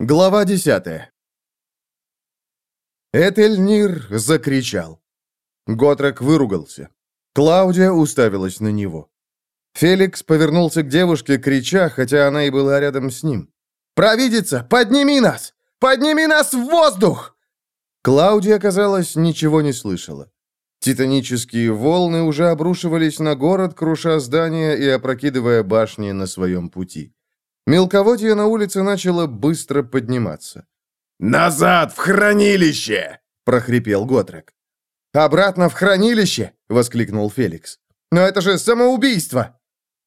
Глава 10 Этельнир закричал. Готрек выругался. Клаудия уставилась на него. Феликс повернулся к девушке, крича, хотя она и была рядом с ним. «Провидица, подними нас! Подними нас в воздух!» Клаудия, казалось, ничего не слышала. Титанические волны уже обрушивались на город, круша здания и опрокидывая башни на своем пути. Мелководье на улице начало быстро подниматься. «Назад, в хранилище!» — прохрипел Готрек. «Обратно в хранилище!» — воскликнул Феликс. «Но это же самоубийство!»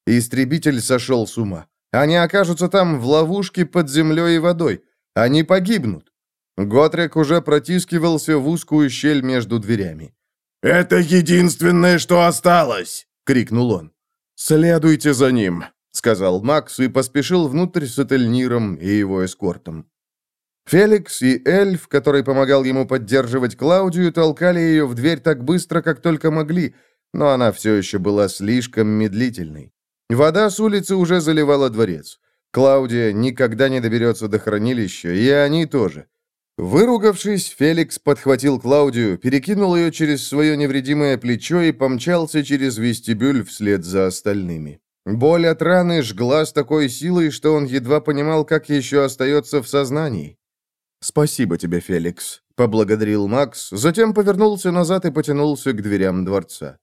Истребитель сошел с ума. Они окажутся там в ловушке под землей и водой. Они погибнут. Готрек уже протискивался в узкую щель между дверями. «Это единственное, что осталось!» — крикнул он. «Следуйте за ним!» — сказал Макс и поспешил внутрь с Этельниром и его эскортом. Феликс и эльф, который помогал ему поддерживать Клаудию, толкали ее в дверь так быстро, как только могли, но она все еще была слишком медлительной. Вода с улицы уже заливала дворец. Клаудия никогда не доберется до хранилища, и они тоже. Выругавшись, Феликс подхватил Клаудию, перекинул ее через свое невредимое плечо и помчался через вестибюль вслед за остальными. Боль от раны жгла с такой силой, что он едва понимал, как еще остается в сознании. «Спасибо тебе, Феликс», — поблагодарил Макс, затем повернулся назад и потянулся к дверям дворца.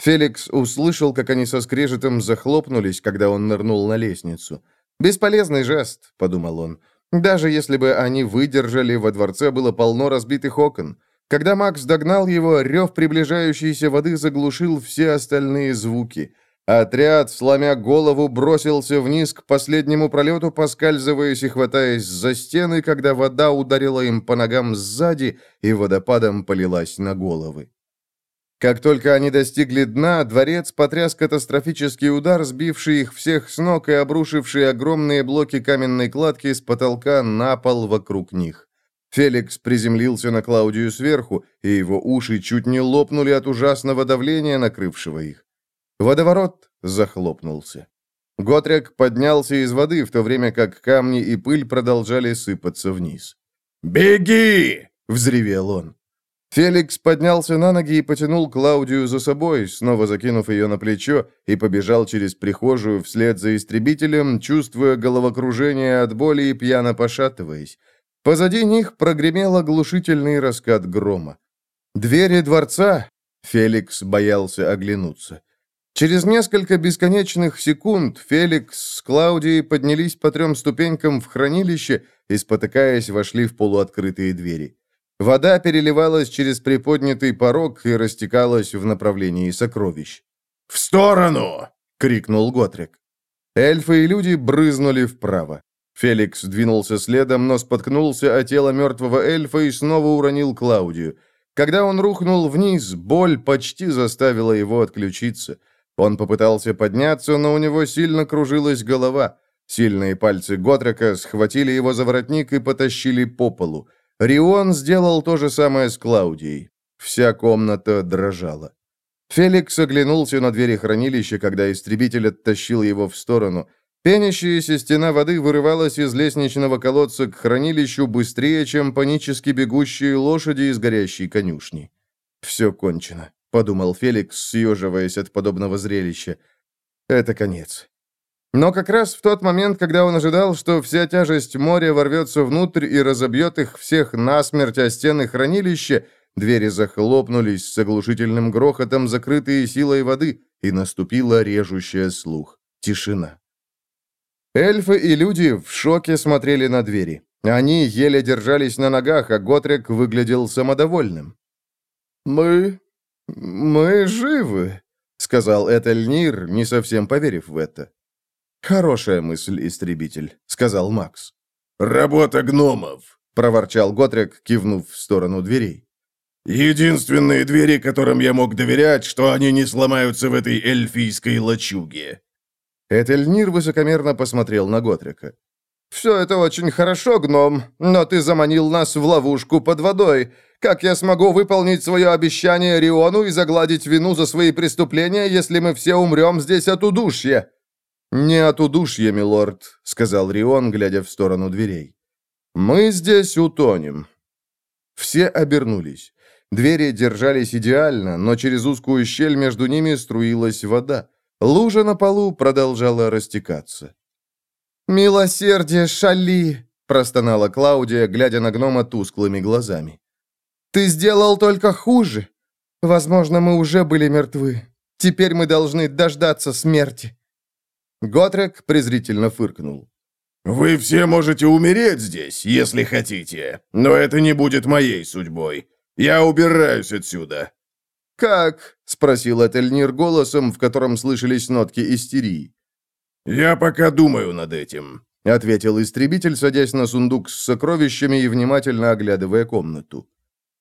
Феликс услышал, как они со скрежетом захлопнулись, когда он нырнул на лестницу. «Бесполезный жест», — подумал он. «Даже если бы они выдержали, во дворце было полно разбитых окон. Когда Макс догнал его, рев приближающейся воды заглушил все остальные звуки — Отряд, сломя голову, бросился вниз к последнему пролету, поскальзываясь и хватаясь за стены, когда вода ударила им по ногам сзади и водопадом полилась на головы. Как только они достигли дна, дворец потряс катастрофический удар, сбивший их всех с ног и обрушивший огромные блоки каменной кладки с потолка на пол вокруг них. Феликс приземлился на Клаудию сверху, и его уши чуть не лопнули от ужасного давления, накрывшего их. Водоворот захлопнулся. Готрек поднялся из воды, в то время как камни и пыль продолжали сыпаться вниз. «Беги!» — взревел он. Феликс поднялся на ноги и потянул Клаудию за собой, снова закинув ее на плечо, и побежал через прихожую вслед за истребителем, чувствуя головокружение от боли и пьяно пошатываясь. Позади них прогремел оглушительный раскат грома. Двери дворца... Феликс боялся оглянуться. Через несколько бесконечных секунд Феликс с Клаудией поднялись по трем ступенькам в хранилище и, спотыкаясь, вошли в полуоткрытые двери. Вода переливалась через приподнятый порог и растекалась в направлении сокровищ. «В сторону!» — крикнул Готрик. Эльфы и люди брызнули вправо. Феликс двинулся следом, но споткнулся о тело мертвого эльфа и снова уронил Клаудию. Когда он рухнул вниз, боль почти заставила его отключиться. Он попытался подняться, но у него сильно кружилась голова. Сильные пальцы Готрека схватили его за воротник и потащили по полу. Рион сделал то же самое с Клаудией. Вся комната дрожала. Феликс оглянулся на двери хранилища, когда истребитель оттащил его в сторону. Пенящаяся стена воды вырывалась из лестничного колодца к хранилищу быстрее, чем панически бегущие лошади из горящей конюшни. Все кончено. — подумал Феликс, съеживаясь от подобного зрелища. «Это конец». Но как раз в тот момент, когда он ожидал, что вся тяжесть моря ворвется внутрь и разобьет их всех насмерть о стены хранилища, двери захлопнулись с оглушительным грохотом, закрытые силой воды, и наступила режущая слух. Тишина. Эльфы и люди в шоке смотрели на двери. Они еле держались на ногах, а Готрек выглядел самодовольным. «Мы «Мы живы», — сказал Этельнир, не совсем поверив в это. «Хорошая мысль, истребитель», — сказал Макс. «Работа гномов», — проворчал Готрек, кивнув в сторону дверей. «Единственные двери, которым я мог доверять, что они не сломаются в этой эльфийской лачуге». Этельнир высокомерно посмотрел на Готрека. «Все это очень хорошо, гном, но ты заманил нас в ловушку под водой. Как я смогу выполнить свое обещание Риону и загладить вину за свои преступления, если мы все умрем здесь от удушья?» «Не от удушья, милорд», — сказал Рион, глядя в сторону дверей. Мы здесь утонем». Все обернулись. Двери держались идеально, но через узкую щель между ними струилась вода. Лужа на полу продолжала растекаться. «Милосердие, шали!» – простонала Клаудия, глядя на гнома тусклыми глазами. «Ты сделал только хуже. Возможно, мы уже были мертвы. Теперь мы должны дождаться смерти». Готрек презрительно фыркнул. «Вы все можете умереть здесь, если хотите, но это не будет моей судьбой. Я убираюсь отсюда». «Как?» — спросил Этельнир голосом, в котором слышались нотки истерии. «Я пока думаю над этим», — ответил истребитель, садясь на сундук с сокровищами и внимательно оглядывая комнату.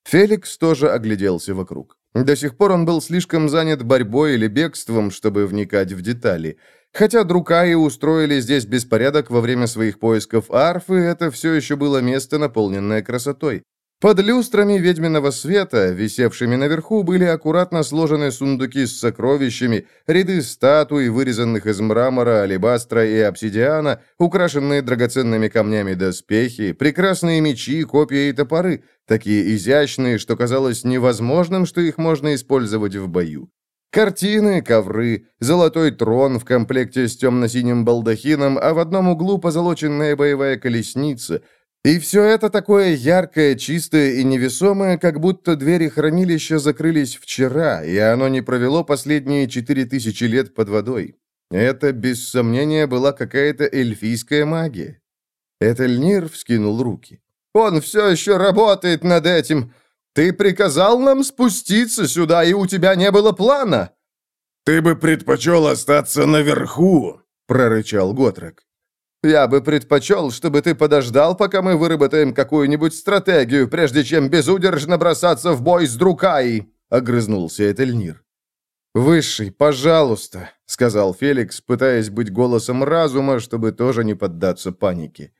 Феликс тоже огляделся вокруг. До сих пор он был слишком занят борьбой или бегством, чтобы вникать в детали. Хотя Друкаи устроили здесь беспорядок во время своих поисков арфы, это все еще было место, наполненное красотой. Под люстрами ведьминого света, висевшими наверху, были аккуратно сложены сундуки с сокровищами, ряды статуй, вырезанных из мрамора, алебастра и обсидиана, украшенные драгоценными камнями доспехи, прекрасные мечи, копья и топоры, такие изящные, что казалось невозможным, что их можно использовать в бою. Картины, ковры, золотой трон в комплекте с темно-синим балдахином, а в одном углу позолоченная боевая колесница — и все это такое яркое, чистое и невесомое, как будто двери хранилища закрылись вчера, и оно не провело последние четыре тысячи лет под водой. Это, без сомнения, была какая-то эльфийская магия. Этельнир вскинул руки. «Он все еще работает над этим. Ты приказал нам спуститься сюда, и у тебя не было плана». «Ты бы предпочел остаться наверху», — прорычал Готрек. Я бы предпочел, чтобы ты подождал, пока мы выработаем какую-нибудь стратегию, прежде чем безудержно бросаться в бой с Друкаей», — огрызнулся Этельнир. «Высший, пожалуйста», — сказал Феликс, пытаясь быть голосом разума, чтобы тоже не поддаться панике.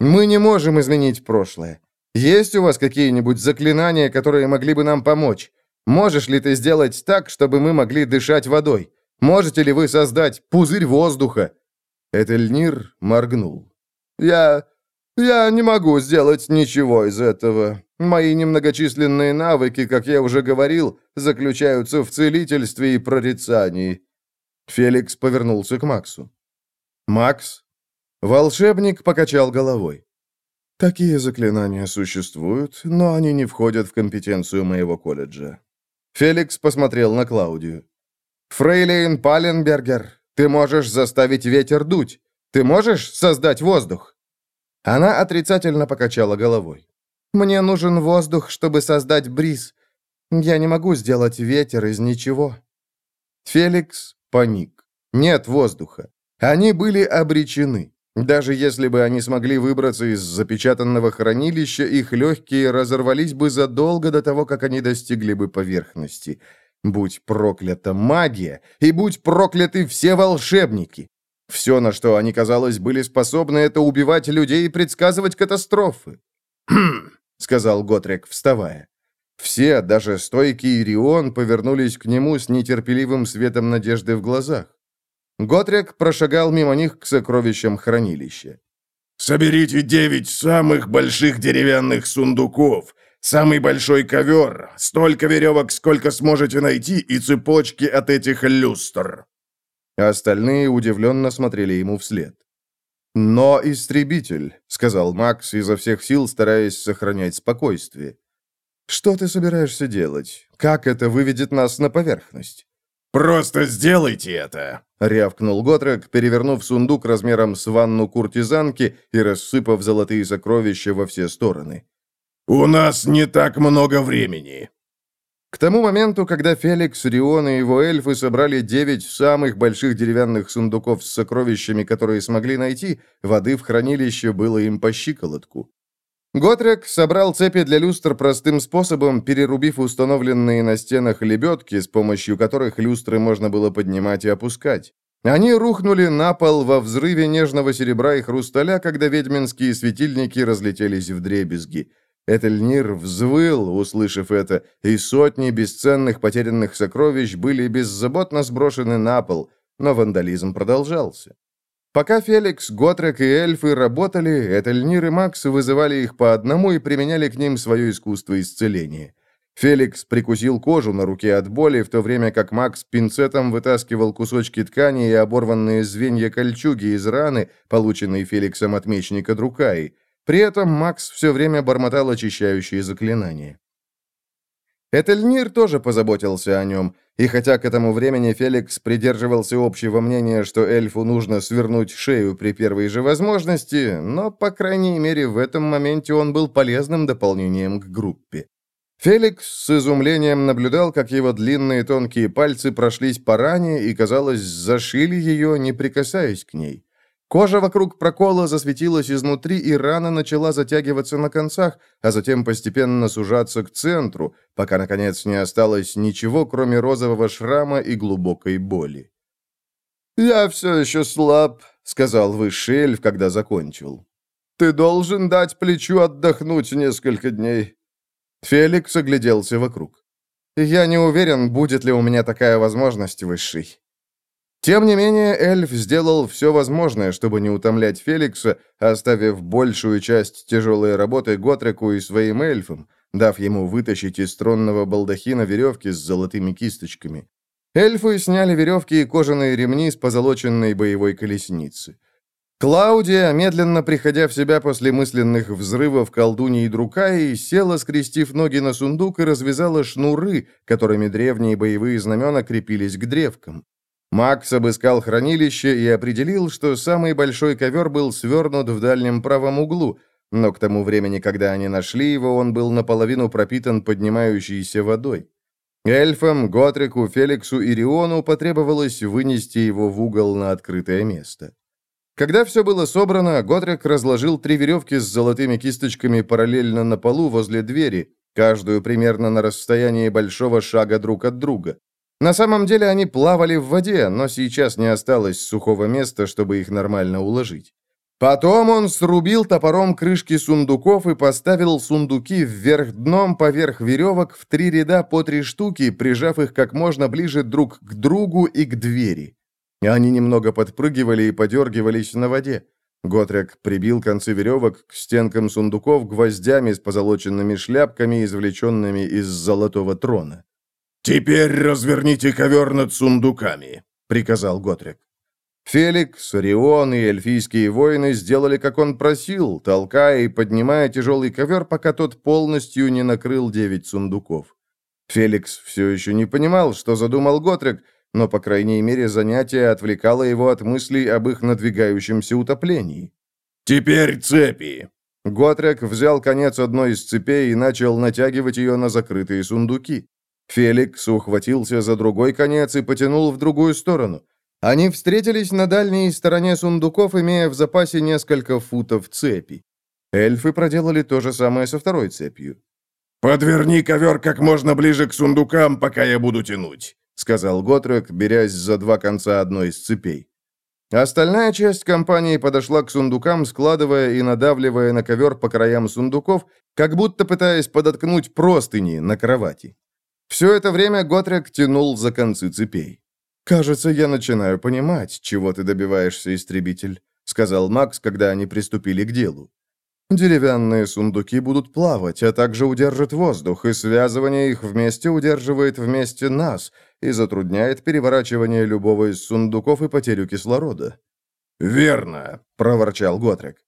«Мы не можем изменить прошлое. Есть у вас какие-нибудь заклинания, которые могли бы нам помочь? Можешь ли ты сделать так, чтобы мы могли дышать водой? Можете ли вы создать пузырь воздуха? Этельнир моргнул. «Я... я не могу сделать ничего из этого. Мои немногочисленные навыки, как я уже говорил, заключаются в целительстве и прорицании». Феликс повернулся к Максу. «Макс?» Волшебник покачал головой. «Такие заклинания существуют, но они не входят в компетенцию моего колледжа». Феликс посмотрел на Клаудию. «Фрейлейн Паленбергер, ты можешь заставить ветер дуть. Ты можешь создать воздух?» Она отрицательно покачала головой. «Мне нужен воздух, чтобы создать бриз. Я не могу сделать ветер из ничего». Феликс паник. Нет воздуха. Они были обречены. Даже если бы они смогли выбраться из запечатанного хранилища, их легкие разорвались бы задолго до того, как они достигли бы поверхности. Будь проклята магия, и будь прокляты все волшебники. Все, на что они, казалось, были способны, это убивать людей и предсказывать катастрофы. «Хм», — сказал Готрек, вставая. Все, даже стойкий Ирион, повернулись к нему с нетерпеливым светом надежды в глазах. Готрек прошагал мимо них к сокровищам хранилища. «Соберите девять самых больших деревянных сундуков Самый большой ковер, столько веревок, сколько сможете найти, и цепочки от этих люстр». Остальные удивленно смотрели ему вслед. «Но истребитель», — сказал Макс, изо всех сил стараясь сохранять спокойствие. «Что ты собираешься делать? Как это выведет нас на поверхность?» «Просто сделайте это!» — рявкнул Готрек, перевернув сундук размером с ванну куртизанки и рассыпав золотые сокровища во все стороны. «У нас не так много времени». К тому моменту, когда Феликс, Рион и его эльфы собрали девять самых больших деревянных сундуков с сокровищами, которые смогли найти, воды в хранилище было им по щиколотку. Готрек собрал цепи для люстр простым способом, перерубив установленные на стенах лебедки, с помощью которых люстры можно было поднимать и опускать. Они рухнули на пол во взрыве нежного серебра и хрусталя, когда ведьминские светильники разлетелись в дребезги. Этельнир взвыл, услышав это, и сотни бесценных потерянных сокровищ были беззаботно сброшены на пол, но вандализм продолжался. Пока Феликс, Готрек и эльфы работали, Этельнир и Макс вызывали их по одному и применяли к ним свое искусство исцеления. Феликс прикусил кожу на руке от боли, в то время как Макс пинцетом вытаскивал кусочки ткани и оборванные звенья кольчуги из раны, полученной Феликсом от мечника Друкаи. При этом Макс все время бормотал очищающие заклинания. Этельнир тоже позаботился о нем, и хотя к этому времени Феликс придерживался общего мнения, что эльфу нужно свернуть шею при первой же возможности, но, по крайней мере, в этом моменте он был полезным дополнением к группе. Феликс с изумлением наблюдал, как его длинные тонкие пальцы прошлись по ране и, казалось, зашили ее, не прикасаясь к ней. Кожа вокруг прокола засветилась изнутри, и рана начала затягиваться на концах, а затем постепенно сужаться к центру, пока, наконец, не осталось ничего, кроме розового шрама и глубокой боли. «Я все еще слаб», — сказал высший эльф, когда закончил. «Ты должен дать плечу отдохнуть несколько дней». Феликс огляделся вокруг. «Я не уверен, будет ли у меня такая возможность, высший». Тем не менее, эльф сделал все возможное, чтобы не утомлять Феликса, оставив большую часть тяжелой работы Готреку и своим эльфам, дав ему вытащить из тронного балдахина веревки с золотыми кисточками. Эльфы сняли веревки и кожаные ремни с позолоченной боевой колесницы. Клаудия, медленно приходя в себя после мысленных взрывов колдуньи Друкаи, села, скрестив ноги на сундук и развязала шнуры, которыми древние боевые знамена крепились к древкам. Макс обыскал хранилище и определил, что самый большой ковер был свернут в дальнем правом углу, но к тому времени, когда они нашли его, он был наполовину пропитан поднимающейся водой. Эльфам, Готрику, Феликсу и Риону потребовалось вынести его в угол на открытое место. Когда все было собрано, Готрик разложил три веревки с золотыми кисточками параллельно на полу возле двери, каждую примерно на расстоянии большого шага друг от друга. На самом деле они плавали в воде, но сейчас не осталось сухого места, чтобы их нормально уложить. Потом он срубил топором крышки сундуков и поставил сундуки вверх дном поверх веревок в три ряда по три штуки, прижав их как можно ближе друг к другу и к двери. Они немного подпрыгивали и подергивались на воде. Готрек прибил концы веревок к стенкам сундуков гвоздями с позолоченными шляпками, извлеченными из золотого трона. «Теперь разверните ковер над сундуками», — приказал Готрик. Феликс, Рион и эльфийские воины сделали, как он просил, толкая и поднимая тяжелый ковер, пока тот полностью не накрыл девять сундуков. Феликс все еще не понимал, что задумал Готрик, но, по крайней мере, занятие отвлекало его от мыслей об их надвигающемся утоплении. «Теперь цепи!» Готрек взял конец одной из цепей и начал натягивать ее на закрытые сундуки. Феликс ухватился за другой конец и потянул в другую сторону. Они встретились на дальней стороне сундуков, имея в запасе несколько футов цепи. Эльфы проделали то же самое со второй цепью. «Подверни ковер как можно ближе к сундукам, пока я буду тянуть», — сказал Готрек, берясь за два конца одной из цепей. Остальная часть компании подошла к сундукам, складывая и надавливая на ковер по краям сундуков, как будто пытаясь подоткнуть простыни на кровати. Все это время Готрек тянул за концы цепей. «Кажется, я начинаю понимать, чего ты добиваешься, истребитель», сказал Макс, когда они приступили к делу. «Деревянные сундуки будут плавать, а также удержат воздух, и связывание их вместе удерживает вместе нас и затрудняет переворачивание любого из сундуков и потерю кислорода». «Верно», — проворчал Готрек.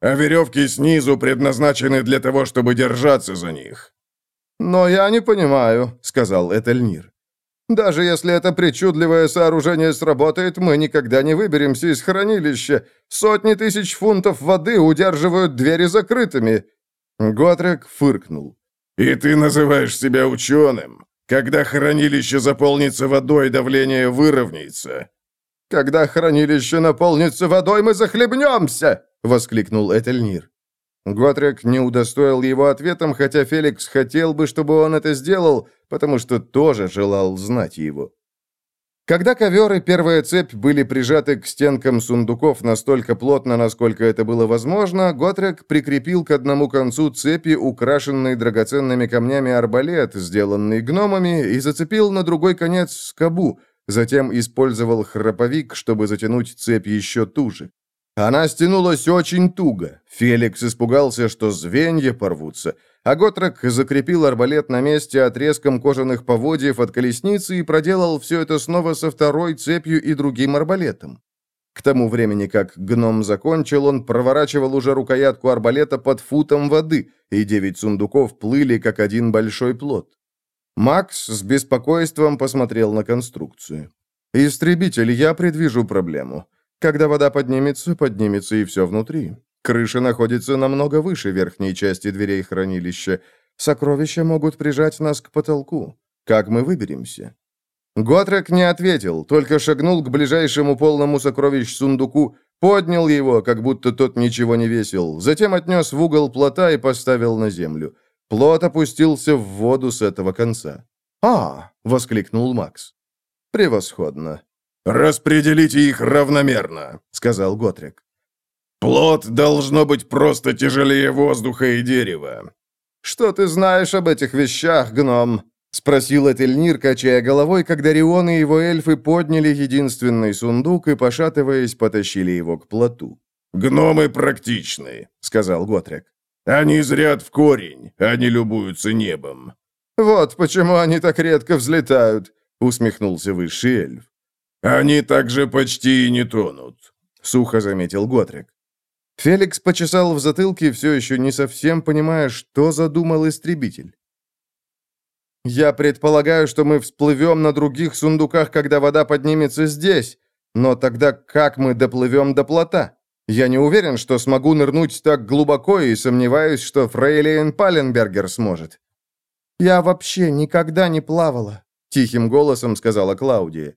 «А веревки снизу предназначены для того, чтобы держаться за них». «Но я не понимаю», — сказал Этельнир. «Даже если это причудливое сооружение сработает, мы никогда не выберемся из хранилища. Сотни тысяч фунтов воды удерживают двери закрытыми». Готрек фыркнул. «И ты называешь себя ученым? Когда хранилище заполнится водой, давление выровняется». «Когда хранилище наполнится водой, мы захлебнемся!» — воскликнул Этельнир. Готрек не удостоил его ответом, хотя Феликс хотел бы, чтобы он это сделал, потому что тоже желал знать его. Когда ковер и первая цепь были прижаты к стенкам сундуков настолько плотно, насколько это было возможно, Готрек прикрепил к одному концу цепи украшенный драгоценными камнями арбалет, сделанный гномами, и зацепил на другой конец скобу, затем использовал храповик, чтобы затянуть цепь еще туже. Она стянулась очень туго. Феликс испугался, что звенья порвутся, а Готрек закрепил арбалет на месте отрезком кожаных поводьев от колесницы и проделал все это снова со второй цепью и другим арбалетом. К тому времени, как гном закончил, он проворачивал уже рукоятку арбалета под футом воды, и девять сундуков плыли, как один большой плод. Макс с беспокойством посмотрел на конструкцию. «Истребитель, я предвижу проблему. Когда вода поднимется, поднимется и все внутри. Крыша находится намного выше верхней части дверей хранилища. Сокровища могут прижать нас к потолку. Как мы выберемся?» Готрек не ответил, только шагнул к ближайшему полному сокровищ сундуку, поднял его, как будто тот ничего не весил, затем отнес в угол плота и поставил на землю. Плот опустился в воду с этого конца. «А!» — воскликнул Макс. «Превосходно. «Распределите их равномерно», — сказал Готрик. «Плод должно быть просто тяжелее воздуха и дерева». «Что ты знаешь об этих вещах, гном?» — спросил Этельнир, качая головой, когда Рион и его эльфы подняли единственный сундук и, пошатываясь, потащили его к плоту. «Гномы практичны», — сказал Готрик. «Они зрят в корень, они любуются небом». «Вот почему они так редко взлетают», — усмехнулся высший эльф. «Они также почти и не тонут», — сухо заметил Готрик. Феликс почесал в затылке, все еще не совсем понимая, что задумал истребитель. «Я предполагаю, что мы всплывем на других сундуках, когда вода поднимется здесь, но тогда как мы доплывем до плота? Я не уверен, что смогу нырнуть так глубоко и сомневаюсь, что Фрейлейн Паленбергер сможет». «Я вообще никогда не плавала», — тихим голосом сказала Клаудия.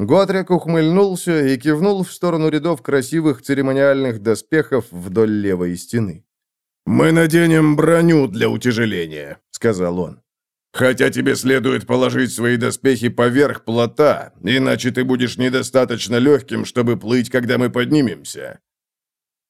Готрик ухмыльнулся и кивнул в сторону рядов красивых церемониальных доспехов вдоль левой стены. «Мы наденем броню для утяжеления», — сказал он. «Хотя тебе следует положить свои доспехи поверх плота, иначе ты будешь недостаточно легким, чтобы плыть, когда мы поднимемся».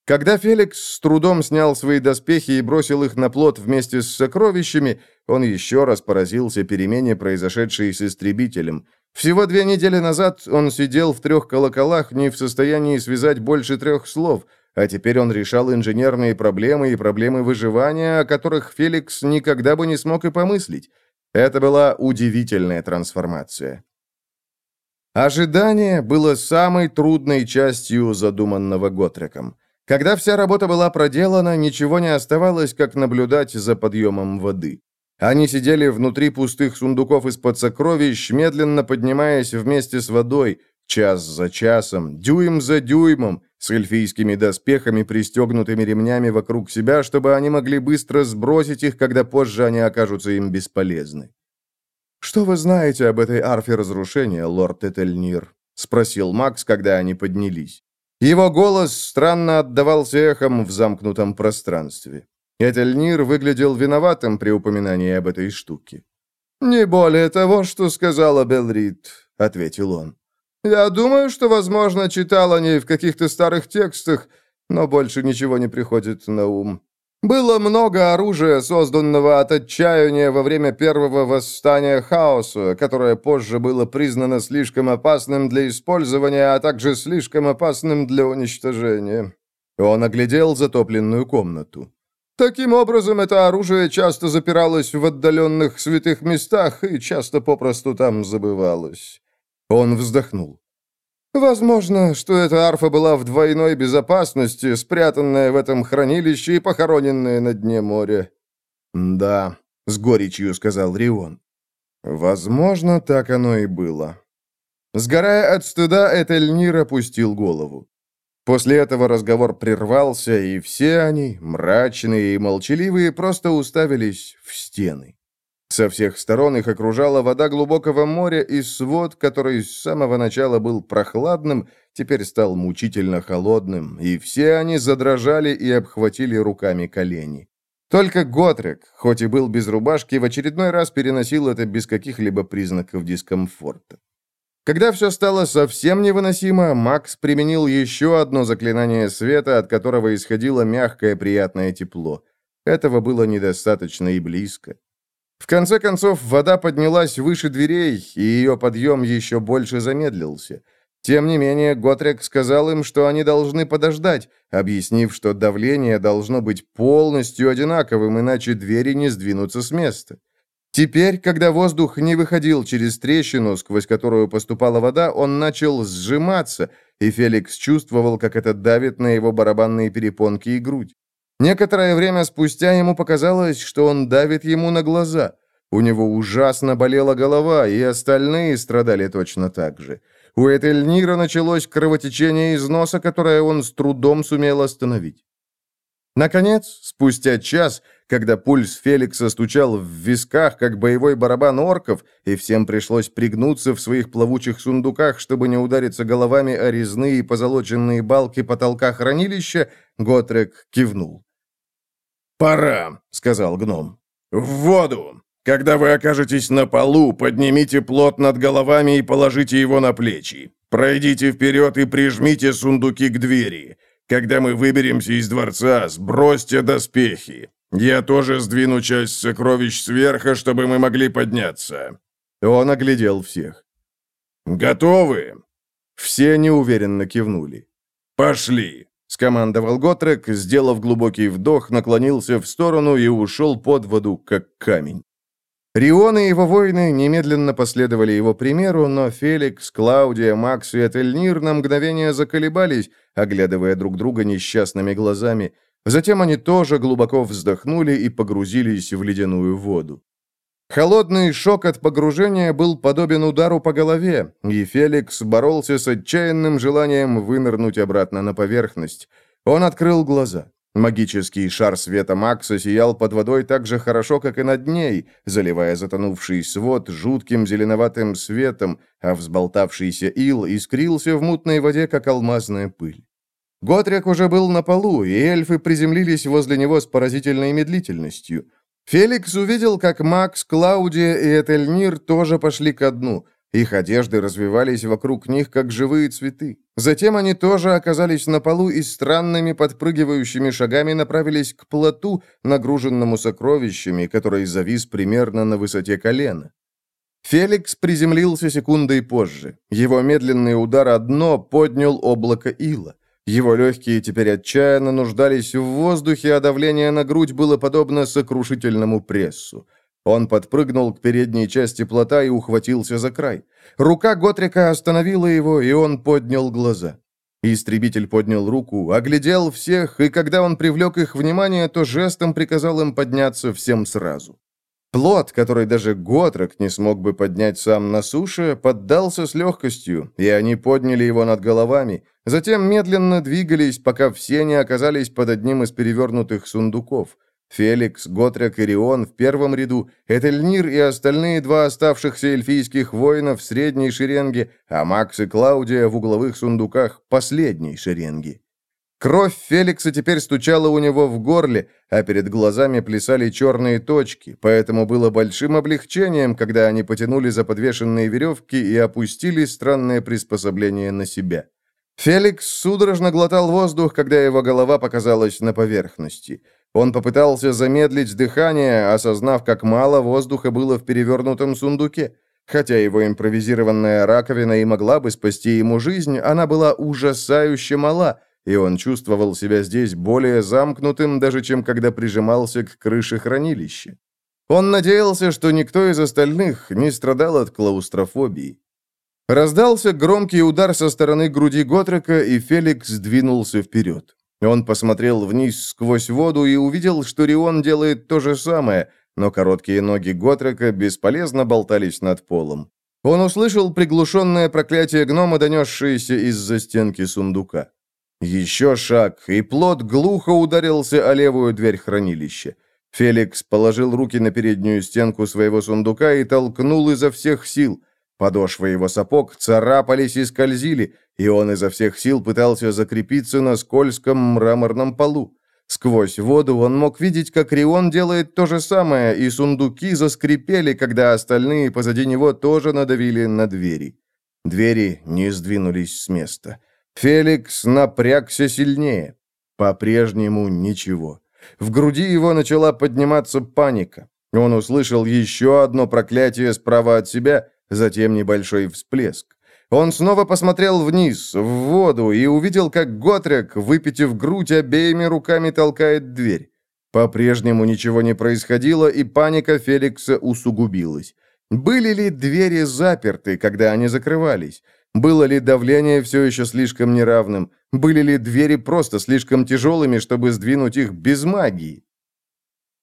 Когда Феликс с трудом снял свои доспехи и бросил их на плот вместе с сокровищами, он еще раз поразился перемене, произошедшей с истребителем. Всего две недели назад он сидел в трех колоколах, не в состоянии связать больше трех слов, а теперь он решал инженерные проблемы и проблемы выживания, о которых Феликс никогда бы не смог и помыслить. Это была удивительная трансформация. Ожидание было самой трудной частью задуманного Готреком. Когда вся работа была проделана, ничего не оставалось, как наблюдать за подъемом воды. Они сидели внутри пустых сундуков из-под сокровищ, медленно поднимаясь вместе с водой, час за часом, дюйм за дюймом, с эльфийскими доспехами, пристегнутыми ремнями вокруг себя, чтобы они могли быстро сбросить их, когда позже они окажутся им бесполезны. «Что вы знаете об этой арфе разрушения, лорд Этельнир?» — спросил Макс, когда они поднялись. Его голос странно отдавался эхом в замкнутом пространстве. Этельнир выглядел виноватым при упоминании об этой штуке. «Не более того, что сказала Белрит», — ответил он. «Я думаю, что, возможно, читал о ней в каких-то старых текстах, но больше ничего не приходит на ум. Было много оружия, созданного от отчаяния во время первого восстания хаоса, которое позже было признано слишком опасным для использования, а также слишком опасным для уничтожения». Он оглядел затопленную комнату. Таким образом, это оружие часто запиралось в отдаленных святых местах и часто попросту там забывалось. Он вздохнул. Возможно, что эта арфа была в двойной безопасности, спрятанная в этом хранилище и похороненная на дне моря. Да, с горечью сказал Рион. Возможно, так оно и было. Сгорая от стыда, Этельнир опустил голову. После этого разговор прервался, и все они, мрачные и молчаливые, просто уставились в стены. Со всех сторон их окружала вода глубокого моря, и свод, который с самого начала был прохладным, теперь стал мучительно холодным, и все они задрожали и обхватили руками колени. Только Готрек, хоть и был без рубашки, в очередной раз переносил это без каких-либо признаков дискомфорта. Когда все стало совсем невыносимо, Макс применил еще одно заклинание света, от которого исходило мягкое приятное тепло. Этого было недостаточно и близко. В конце концов, вода поднялась выше дверей, и ее подъем еще больше замедлился. Тем не менее, Готрек сказал им, что они должны подождать, объяснив, что давление должно быть полностью одинаковым, иначе двери не сдвинутся с места. Теперь, когда воздух не выходил через трещину, сквозь которую поступала вода, он начал сжиматься, и Феликс чувствовал, как это давит на его барабанные перепонки и грудь. Некоторое время спустя ему показалось, что он давит ему на глаза. У него ужасно болела голова, и остальные страдали точно так же. У Этельнира началось кровотечение из носа, которое он с трудом сумел остановить. Наконец, спустя час, когда пульс Феликса стучал в висках, как боевой барабан орков, и всем пришлось пригнуться в своих плавучих сундуках, чтобы не удариться головами о резные позолоченные балки потолка хранилища, Готрек кивнул. «Пора», — сказал гном. «В воду! Когда вы окажетесь на полу, поднимите плот над головами и положите его на плечи. Пройдите вперед и прижмите сундуки к двери. Когда мы выберемся из дворца, сбросьте доспехи. Я тоже сдвину часть сокровищ сверху, чтобы мы могли подняться». Он оглядел всех. «Готовы?» Все неуверенно кивнули. «Пошли!» — скомандовал Готрек, сделав глубокий вдох, наклонился в сторону и ушел под воду, как камень. Рион и его воины немедленно последовали его примеру, но Феликс, Клаудия, Макс и Этельнир на мгновение заколебались, оглядывая друг друга несчастными глазами, Затем они тоже глубоко вздохнули и погрузились в ледяную воду. Холодный шок от погружения был подобен удару по голове, и Феликс боролся с отчаянным желанием вынырнуть обратно на поверхность. Он открыл глаза. Магический шар света Макса сиял под водой так же хорошо, как и над ней, заливая затонувший свод жутким зеленоватым светом, а взболтавшийся ил искрился в мутной воде, как алмазная пыль. Готрик уже был на полу, и эльфы приземлились возле него с поразительной медлительностью. Феликс увидел, как Макс, Клаудия и Этельнир тоже пошли ко дну. Их одежды развивались вокруг них, как живые цветы. Затем они тоже оказались на полу и странными подпрыгивающими шагами направились к плоту, нагруженному сокровищами, который завис примерно на высоте колена. Феликс приземлился секундой позже. Его медленный удар о дно поднял облако ила. Его легкие теперь отчаянно нуждались в воздухе, а давление на грудь было подобно сокрушительному прессу. Он подпрыгнул к передней части плота и ухватился за край. Рука Готрика остановила его, и он поднял глаза. Истребитель поднял руку, оглядел всех, и когда он привлек их внимание, то жестом приказал им подняться всем сразу. Плот, который даже Готрек не смог бы поднять сам на суше, поддался с легкостью, и они подняли его над головами, затем медленно двигались, пока все не оказались под одним из перевернутых сундуков. Феликс, Готрек и Рион в первом ряду, Этельнир и остальные два оставшихся эльфийских воинов в средней шеренге, а Макс и Клаудия в угловых сундуках последней шеренги. Кровь Феликса теперь стучала у него в горле, а перед глазами плясали черные точки, поэтому было большим облегчением, когда они потянули за подвешенные веревки и опустили странное приспособление на себя. Феликс судорожно глотал воздух, когда его голова показалась на поверхности. Он попытался замедлить дыхание, осознав, как мало воздуха было в перевернутом сундуке. Хотя его импровизированная раковина и могла бы спасти ему жизнь, она была ужасающе мала — и он чувствовал себя здесь более замкнутым, даже чем когда прижимался к крыше хранилища. Он надеялся, что никто из остальных не страдал от клаустрофобии. Раздался громкий удар со стороны груди Готрека, и Феликс двинулся вперед. Он посмотрел вниз сквозь воду и увидел, что Рион делает то же самое, но короткие ноги Готрека бесполезно болтались над полом. Он услышал приглушенное проклятие гнома, донесшееся из-за стенки сундука. Еще шаг, и плод глухо ударился о левую дверь хранилища. Феликс положил руки на переднюю стенку своего сундука и толкнул изо всех сил. Подошвы его сапог царапались и скользили, и он изо всех сил пытался закрепиться на скользком мраморном полу. Сквозь воду он мог видеть, как Рион делает то же самое, и сундуки заскрипели, когда остальные позади него тоже надавили на двери. Двери не сдвинулись с места. Феликс напрягся сильнее. По-прежнему ничего. В груди его начала подниматься паника. Он услышал еще одно проклятие справа от себя, затем небольшой всплеск. Он снова посмотрел вниз, в воду, и увидел, как Готрек, выпитив грудь, обеими руками толкает дверь. По-прежнему ничего не происходило, и паника Феликса усугубилась. Были ли двери заперты, когда они закрывались? Было ли давление все еще слишком неравным? Были ли двери просто слишком тяжелыми, чтобы сдвинуть их без магии?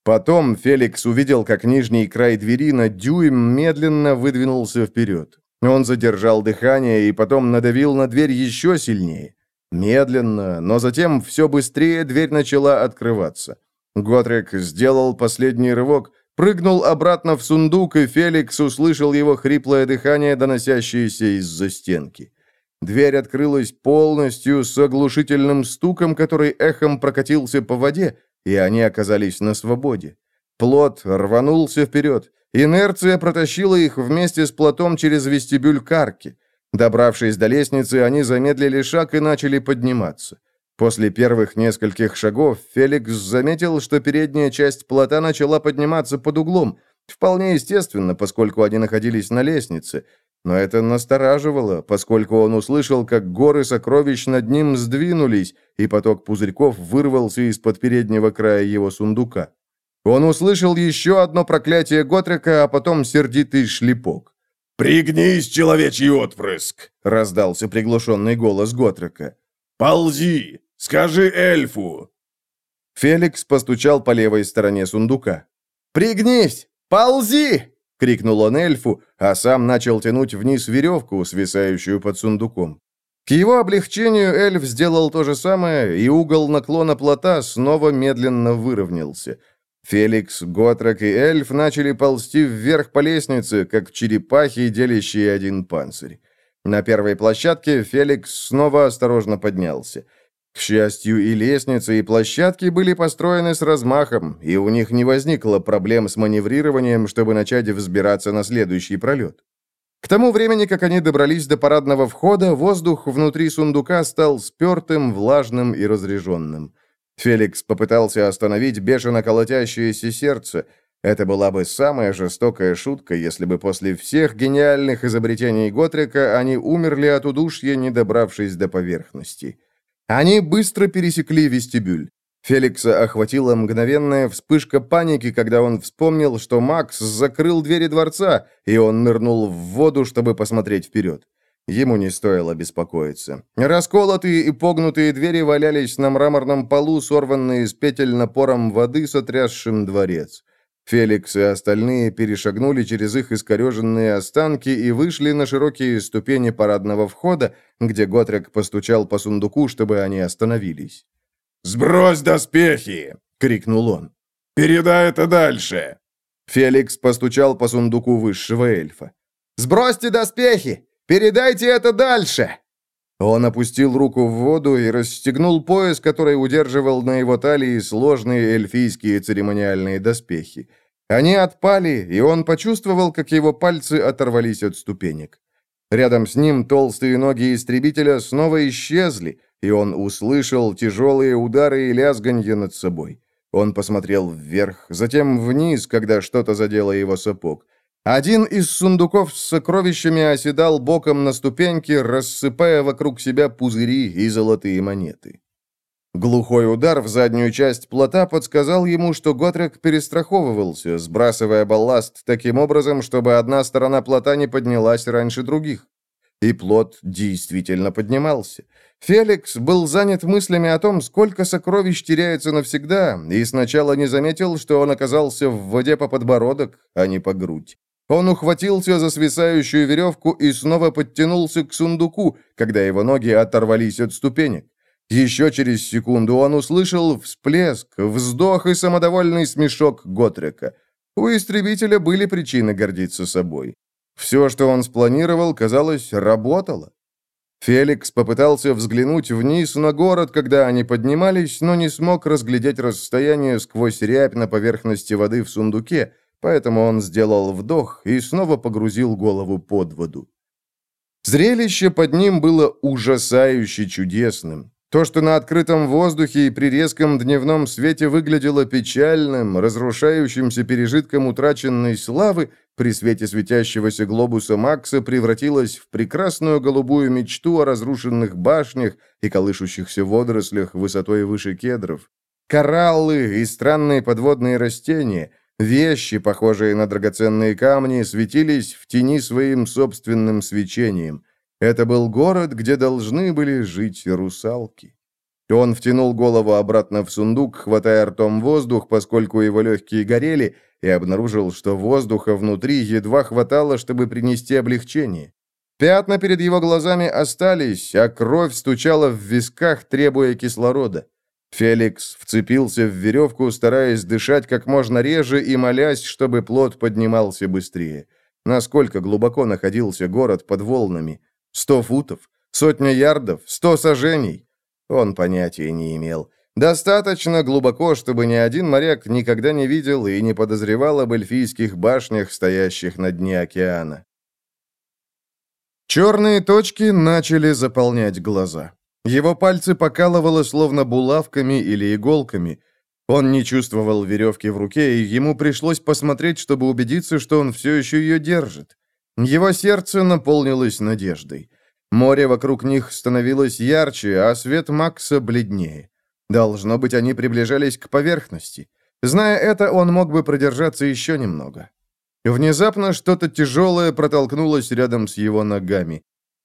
Потом Феликс увидел, как нижний край двери на дюйм медленно выдвинулся вперед. Он задержал дыхание и потом надавил на дверь еще сильнее. Медленно, но затем все быстрее дверь начала открываться. Готрик сделал последний рывок, прыгнул обратно в сундук, и Феликс услышал его хриплое дыхание, доносящееся из-за стенки. Дверь открылась полностью с оглушительным стуком, который эхом прокатился по воде, и они оказались на свободе. Плот рванулся вперед. Инерция протащила их вместе с плотом через вестибюль карки. Добравшись до лестницы, они замедлили шаг и начали подниматься. После первых нескольких шагов Феликс заметил, что передняя часть плота начала подниматься под углом. Вполне естественно, поскольку они находились на лестнице. Но это настораживало, поскольку он услышал, как горы сокровищ над ним сдвинулись, и поток пузырьков вырвался из-под переднего края его сундука. Он услышал еще одно проклятие Готрека, а потом сердитый шлепок. «Пригнись, человечий отпрыск!» — раздался приглушенный голос Готрека. «Ползи! Скажи эльфу!» Феликс постучал по левой стороне сундука. «Пригнись! Ползи!» — крикнул он эльфу, а сам начал тянуть вниз веревку, свисающую под сундуком. К его облегчению эльф сделал то же самое, и угол наклона плота снова медленно выровнялся. Феликс, Готрок и эльф начали ползти вверх по лестнице, как черепахи, делящие один панцирь. На первой площадке Феликс снова осторожно поднялся. К счастью, и лестница, и площадки были построены с размахом, и у них не возникло проблем с маневрированием, чтобы начать взбираться на следующий пролет. К тому времени, как они добрались до парадного входа, воздух внутри сундука стал спертым, влажным и разреженным. Феликс попытался остановить бешено колотящееся сердце. Это была бы самая жестокая шутка, если бы после всех гениальных изобретений Готрика они умерли от удушья, не добравшись до поверхности. Они быстро пересекли вестибюль. Феликса охватила мгновенная вспышка паники, когда он вспомнил, что Макс закрыл двери дворца, и он нырнул в воду, чтобы посмотреть вперед. Ему не стоило беспокоиться. Расколотые и погнутые двери валялись на мраморном полу, сорванные с петель напором воды, сотрясшим дворец. Феликс и остальные перешагнули через их искореженные останки и вышли на широкие ступени парадного входа, где Готрек постучал по сундуку, чтобы они остановились. «Сбрось доспехи!» — крикнул он. «Передай это дальше!» Феликс постучал по сундуку высшего эльфа. «Сбросьте доспехи! Передайте это дальше!» Он опустил руку в воду и расстегнул пояс, который удерживал на его талии сложные эльфийские церемониальные доспехи. Они отпали, и он почувствовал, как его пальцы оторвались от ступенек. Рядом с ним толстые ноги истребителя снова исчезли, и он услышал тяжелые удары и лязганье над собой. Он посмотрел вверх, затем вниз, когда что-то задело его сапог. Один из сундуков с сокровищами оседал боком на ступеньке, рассыпая вокруг себя пузыри и золотые монеты. Глухой удар в заднюю часть плота подсказал ему, что Готрек перестраховывался, сбрасывая балласт таким образом, чтобы одна сторона плота не поднялась раньше других. И плот действительно поднимался. Феликс был занят мыслями о том, сколько сокровищ теряется навсегда, и сначала не заметил, что он оказался в воде по подбородок, а не по грудь. Он ухватился за свисающую веревку и снова подтянулся к сундуку, когда его ноги оторвались от ступенек. Еще через секунду он услышал всплеск, вздох и самодовольный смешок Готрека. У истребителя были причины гордиться собой. Все, что он спланировал, казалось, работало. Феликс попытался взглянуть вниз на город, когда они поднимались, но не смог разглядеть расстояние сквозь рябь на поверхности воды в сундуке, Поэтому он сделал вдох и снова погрузил голову под воду. Зрелище под ним было ужасающе чудесным. То, что на открытом воздухе и при резком дневном свете выглядело печальным, разрушающимся пережитком утраченной славы, при свете светящегося глобуса Макса превратилось в прекрасную голубую мечту о разрушенных башнях и колышущихся водорослях высотой выше кедров. Кораллы и странные подводные растения, вещи, похожие на драгоценные камни, светились в тени своим собственным свечением – это был город, где должны были жить русалки. Он втянул голову обратно в сундук, хватая ртом воздух, поскольку его легкие горели, и обнаружил, что воздуха внутри едва хватало, чтобы принести облегчение. Пятна перед его глазами остались, а кровь стучала в висках, требуя кислорода. Феликс вцепился в веревку, стараясь дышать как можно реже и молясь, чтобы плод поднимался быстрее. Насколько глубоко находился город под волнами. Сто футов? Сотня ярдов? Сто сажений? Он понятия не имел. Достаточно глубоко, чтобы ни один моряк никогда не видел и не подозревал об эльфийских башнях, стоящих на дне океана. Черные точки начали заполнять глаза. Его пальцы покалывало словно булавками или иголками. Он не чувствовал веревки в руке, и ему пришлось посмотреть, чтобы убедиться, что он все еще ее держит. Его сердце наполнилось надеждой. Море вокруг них становилось ярче, а свет Макса бледнее. Должно быть, они приближались к поверхности. Зная это, он мог бы продержаться еще немного. Внезапно что-то тяжелое протолкнулось рядом с его ногами.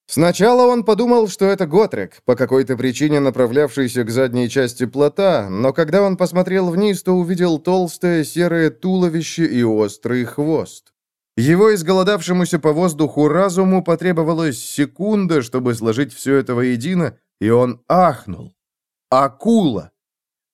Сначала он подумал, что это Готрек, по какой-то причине направлявшийся к задней части плота, но когда он посмотрел вниз, то увидел толстое серое туловище и острый хвост. Его изголодавшемуся по воздуху разуму потребовалась секунда, чтобы сложить все это воедино, и он ахнул. «Акула!»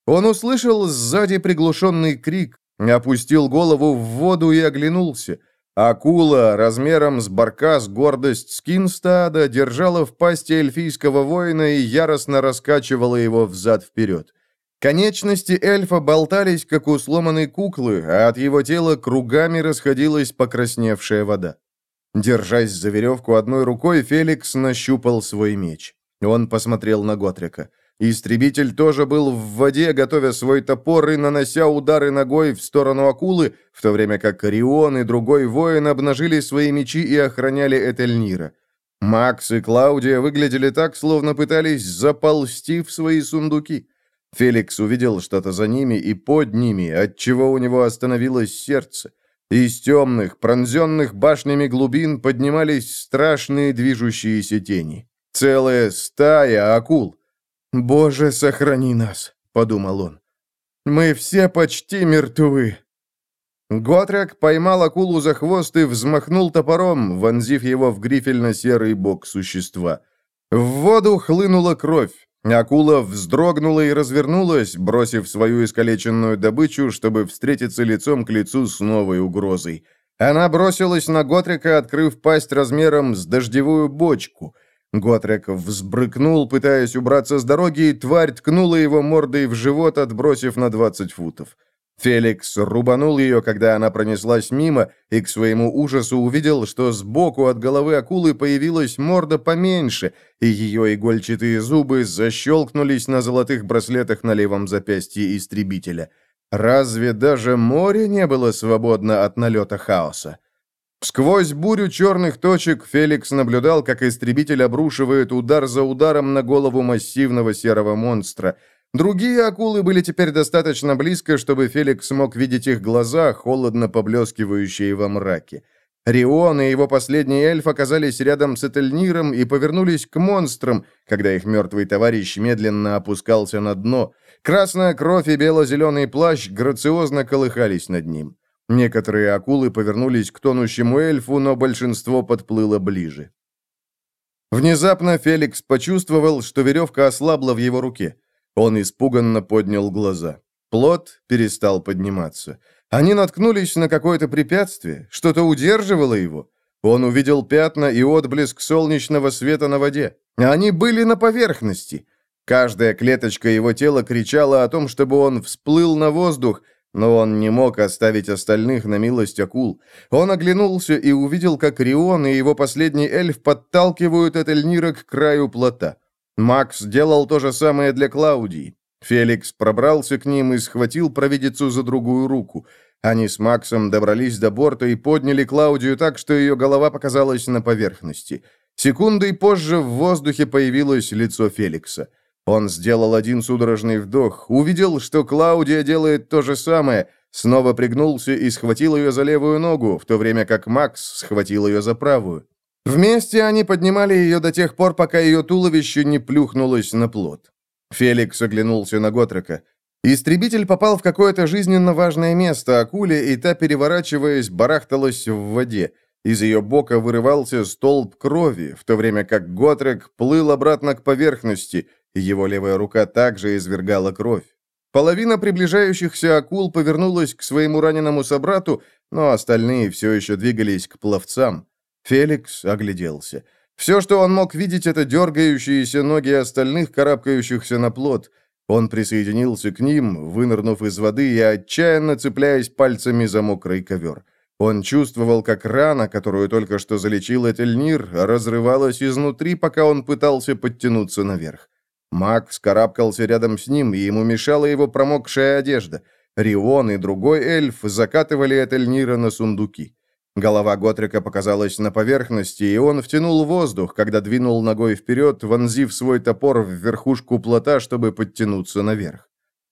Он услышал сзади приглушенный крик, опустил голову в воду и оглянулся. Акула размером с баркас гордость скинстада держала в пасти эльфийского воина и яростно раскачивала его взад-вперед. Конечности эльфа болтались, как у сломанной куклы, а от его тела кругами расходилась покрасневшая вода. Держась за веревку одной рукой, Феликс нащупал свой меч. Он посмотрел на Готрика. Истребитель тоже был в воде, готовя свой топор и нанося удары ногой в сторону акулы, в то время как Орион и другой воин обнажили свои мечи и охраняли Этельнира. Макс и Клаудия выглядели так, словно пытались заползти в свои сундуки. Феликс увидел что-то за ними и под ними, отчего у него остановилось сердце. Из темных, пронзенных башнями глубин поднимались страшные движущиеся тени. Целая стая акул. «Боже, сохрани нас!» — подумал он. «Мы все почти мертвы!» Готрек поймал акулу за хвост и взмахнул топором, вонзив его в грифельно-серый бок существа. В воду хлынула кровь. Акула вздрогнула и развернулась, бросив свою искалеченную добычу, чтобы встретиться лицом к лицу с новой угрозой. Она бросилась на Готрика, открыв пасть размером с дождевую бочку. Готрек взбрыкнул, пытаясь убраться с дороги, и тварь ткнула его мордой в живот, отбросив на 20 футов. Феликс рубанул ее, когда она пронеслась мимо, и к своему ужасу увидел, что сбоку от головы акулы появилась морда поменьше, и ее игольчатые зубы защелкнулись на золотых браслетах на левом запястье истребителя. Разве даже море не было свободно от налета хаоса? Сквозь бурю черных точек Феликс наблюдал, как истребитель обрушивает удар за ударом на голову массивного серого монстра — Другие акулы были теперь достаточно близко, чтобы Феликс мог видеть их глаза, холодно поблескивающие во мраке. Рион и его последний эльф оказались рядом с Этельниром и повернулись к монстрам, когда их мертвый товарищ медленно опускался на дно. Красная кровь и бело-зеленый плащ грациозно колыхались над ним. Некоторые акулы повернулись к тонущему эльфу, но большинство подплыло ближе. Внезапно Феликс почувствовал, что веревка ослабла в его руке. Он испуганно поднял глаза. Плот перестал подниматься. Они наткнулись на какое-то препятствие, что-то удерживало его. Он увидел пятна и отблеск солнечного света на воде. Они были на поверхности. Каждая клеточка его тела кричала о том, чтобы он всплыл на воздух, но он не мог оставить остальных на милость акул. Он оглянулся и увидел, как Рион и его последний эльф подталкивают Этельнира к краю плота. Макс делал то же самое для Клаудии. Феликс пробрался к ним и схватил провидицу за другую руку. Они с Максом добрались до борта и подняли Клаудию так, что ее голова показалась на поверхности. Секундой позже в воздухе появилось лицо Феликса. Он сделал один судорожный вдох, увидел, что Клаудия делает то же самое, снова пригнулся и схватил ее за левую ногу, в то время как Макс схватил ее за правую. Вместе они поднимали ее до тех пор, пока ее туловище не плюхнулось на плот. Феликс оглянулся на Готрека. Истребитель попал в какое-то жизненно важное место акуле, и та, переворачиваясь, барахталась в воде. Из ее бока вырывался столб крови, в то время как Готрек плыл обратно к поверхности, его левая рука также извергала кровь. Половина приближающихся акул повернулась к своему раненому собрату, но остальные все еще двигались к пловцам. Феликс огляделся. Все, что он мог видеть, это дергающиеся ноги остальных, карабкающихся на плот. Он присоединился к ним, вынырнув из воды и отчаянно цепляясь пальцами за мокрый ковер. Он чувствовал, как рана, которую только что залечил Этельнир, разрывалась изнутри, пока он пытался подтянуться наверх. Макс карабкался рядом с ним, и ему мешала его промокшая одежда. Рион и другой эльф закатывали Этельнира на сундуки. Голова Готрика показалась на поверхности, и он втянул воздух, когда двинул ногой вперед, вонзив свой топор в верхушку плота, чтобы подтянуться наверх.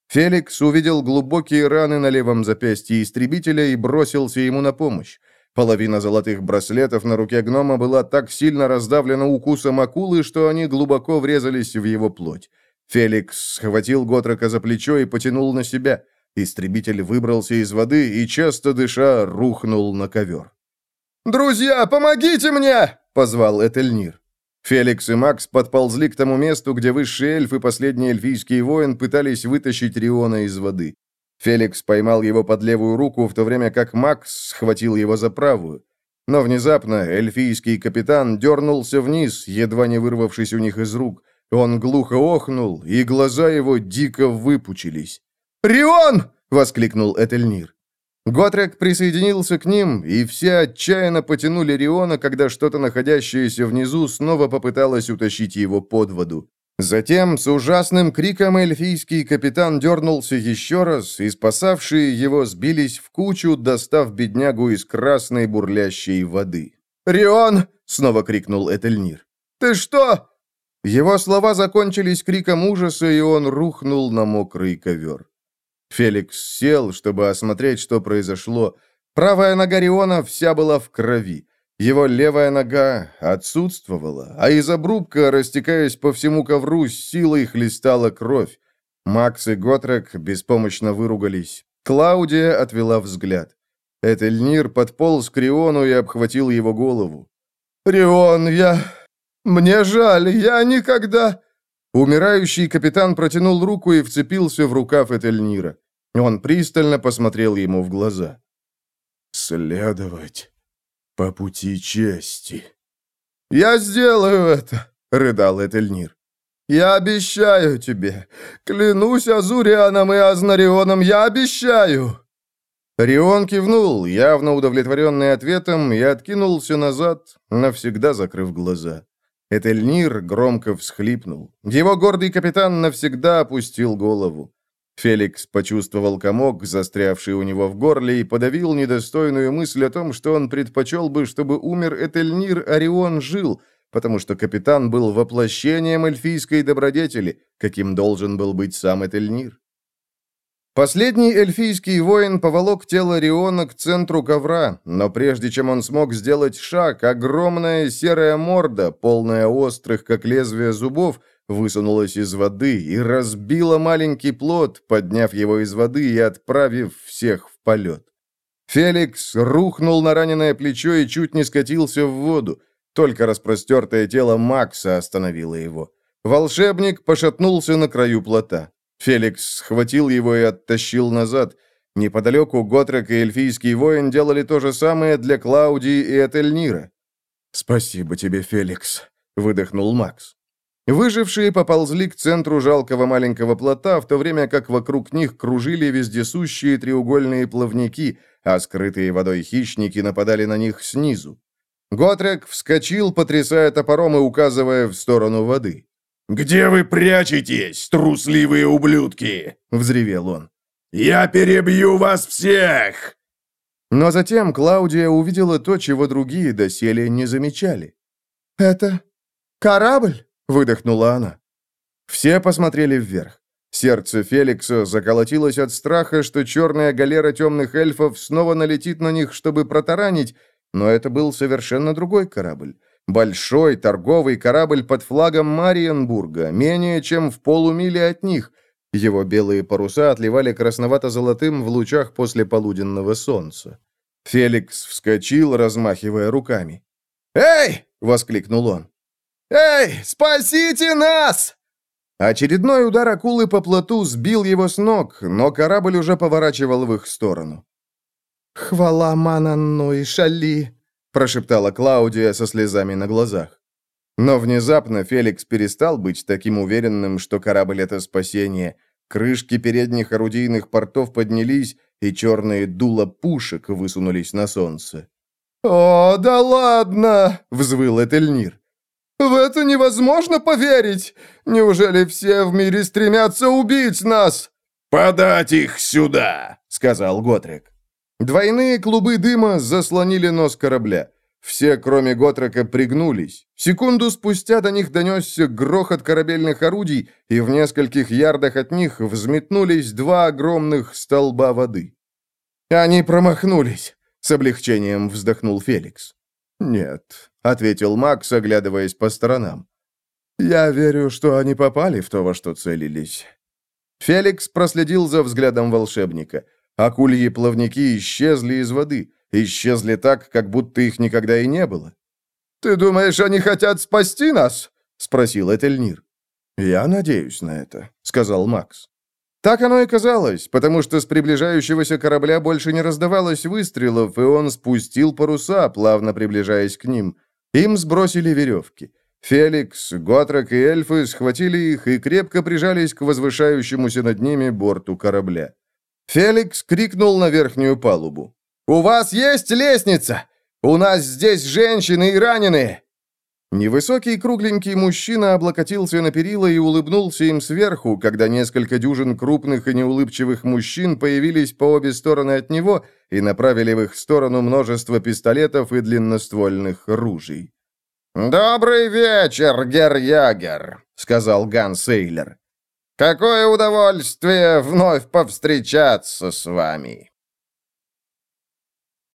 Феликс увидел глубокие раны на левом запястье истребителя и бросился ему на помощь. Половина золотых браслетов на руке гнома была так сильно раздавлена укусом акулы, что они глубоко врезались в его плоть. Феликс схватил Готрока за плечо и потянул на себя. Истребитель выбрался из воды и, часто дыша, рухнул на ковер. «Друзья, помогите мне!» — позвал Этельнир. Феликс и Макс подползли к тому месту, где высший эльф и последний эльфийский воин пытались вытащить Риона из воды. Феликс поймал его под левую руку, в то время как Макс схватил его за правую. Но внезапно эльфийский капитан дернулся вниз, едва не вырвавшись у них из рук. Он глухо охнул, и глаза его дико выпучились. «Рион!» — воскликнул Этельнир. Готрек присоединился к ним, и все отчаянно потянули Риона, когда что-то, находящееся внизу, снова попыталось утащить его под воду. Затем с ужасным криком эльфийский капитан дернулся еще раз, и спасавшие его сбились в кучу, достав беднягу из красной бурлящей воды. «Рион!» — снова крикнул Этельнир. «Ты что?» Его слова закончились криком ужаса, и он рухнул на мокрый ковер. Феликс сел, чтобы осмотреть, что произошло. Правая нога Риона вся была в крови. Его левая нога отсутствовала, а из обрубка, растекаясь по всему ковру, с силой хлестала кровь. Макс и Готрек беспомощно выругались. Клаудия отвела взгляд. Этельнир подполз к Риону и обхватил его голову. «Рион, я... Мне жаль, я никогда...» Умирающий капитан протянул руку и вцепился в рукав Этельнира. Он пристально посмотрел ему в глаза. «Следовать по пути чести». «Я сделаю это», — рыдал Этельнир. «Я обещаю тебе. Клянусь Азурианом и Азнарионом, я обещаю!» Рион кивнул, явно удовлетворенный ответом, и откинулся назад, навсегда закрыв глаза. Этельнир громко всхлипнул. Его гордый капитан навсегда опустил голову. Феликс почувствовал комок, застрявший у него в горле, и подавил недостойную мысль о том, что он предпочел бы, чтобы умер Этельнир, Орион жил, потому что капитан был воплощением эльфийской добродетели, каким должен был быть сам Этельнир. Последний эльфийский воин поволок тело Риона к центру ковра, но прежде чем он смог сделать шаг, огромная серая морда, полная острых, как лезвие зубов, высунулась из воды и разбила маленький плод, подняв его из воды и отправив всех в полет. Феликс рухнул на раненое плечо и чуть не скатился в воду. Только распростертое тело Макса остановило его. Волшебник пошатнулся на краю плота. Феликс схватил его и оттащил назад. Неподалеку Готрек и эльфийский воин делали то же самое для Клаудии и Этельнира. «Спасибо тебе, Феликс», — выдохнул Макс. Выжившие поползли к центру жалкого маленького плота, в то время как вокруг них кружили вездесущие треугольные плавники, а скрытые водой хищники нападали на них снизу. Готрек вскочил, потрясая топором и указывая в сторону воды. «Где вы прячетесь, трусливые ублюдки?» — взревел он. «Я перебью вас всех!» Но затем Клаудия увидела то, чего другие доселе не замечали. «Это корабль?» — выдохнула она. Все посмотрели вверх. Сердце Феликса заколотилось от страха, что черная галера темных эльфов снова налетит на них, чтобы протаранить, но это был совершенно другой корабль. Большой торговый корабль под флагом Мариенбурга, менее чем в полумиле от них. Его белые паруса отливали красновато-золотым в лучах после полуденного солнца. Феликс вскочил, размахивая руками. «Эй!» — воскликнул он. «Эй, спасите нас!» Очередной удар акулы по плоту сбил его с ног, но корабль уже поворачивал в их сторону. «Хвала Мананну и Шали!» прошептала Клаудия со слезами на глазах. Но внезапно Феликс перестал быть таким уверенным, что корабль — это спасение. Крышки передних орудийных портов поднялись, и черные дула пушек высунулись на солнце. «О, да ладно!» — взвыл Этельнир. «В это невозможно поверить! Неужели все в мире стремятся убить нас?» «Подать их сюда!» — сказал Готрик. Двойные клубы дыма заслонили нос корабля. Все, кроме Готрека, пригнулись. Секунду спустя до них донесся грохот корабельных орудий, и в нескольких ярдах от них взметнулись два огромных столба воды. «Они промахнулись», — с облегчением вздохнул Феликс. «Нет», — ответил Макс, оглядываясь по сторонам. «Я верю, что они попали в то, во что целились». Феликс проследил за взглядом волшебника — Акульи плавники исчезли из воды. Исчезли так, как будто их никогда и не было. «Ты думаешь, они хотят спасти нас?» — спросил Этельнир. «Я надеюсь на это», — сказал Макс. Так оно и казалось, потому что с приближающегося корабля больше не раздавалось выстрелов, и он спустил паруса, плавно приближаясь к ним. Им сбросили веревки. Феликс, Готрок и эльфы схватили их и крепко прижались к возвышающемуся над ними борту корабля. Феликс крикнул на верхнюю палубу. «У вас есть лестница? У нас здесь женщины и раненые!» Невысокий кругленький мужчина облокотился на перила и улыбнулся им сверху, когда несколько дюжин крупных и неулыбчивых мужчин появились по обе стороны от него и направили в их сторону множество пистолетов и длинноствольных ружей. «Добрый вечер, герр-ягер», — сказал Ган Сейлер. Какое удовольствие вновь повстречаться с вами!»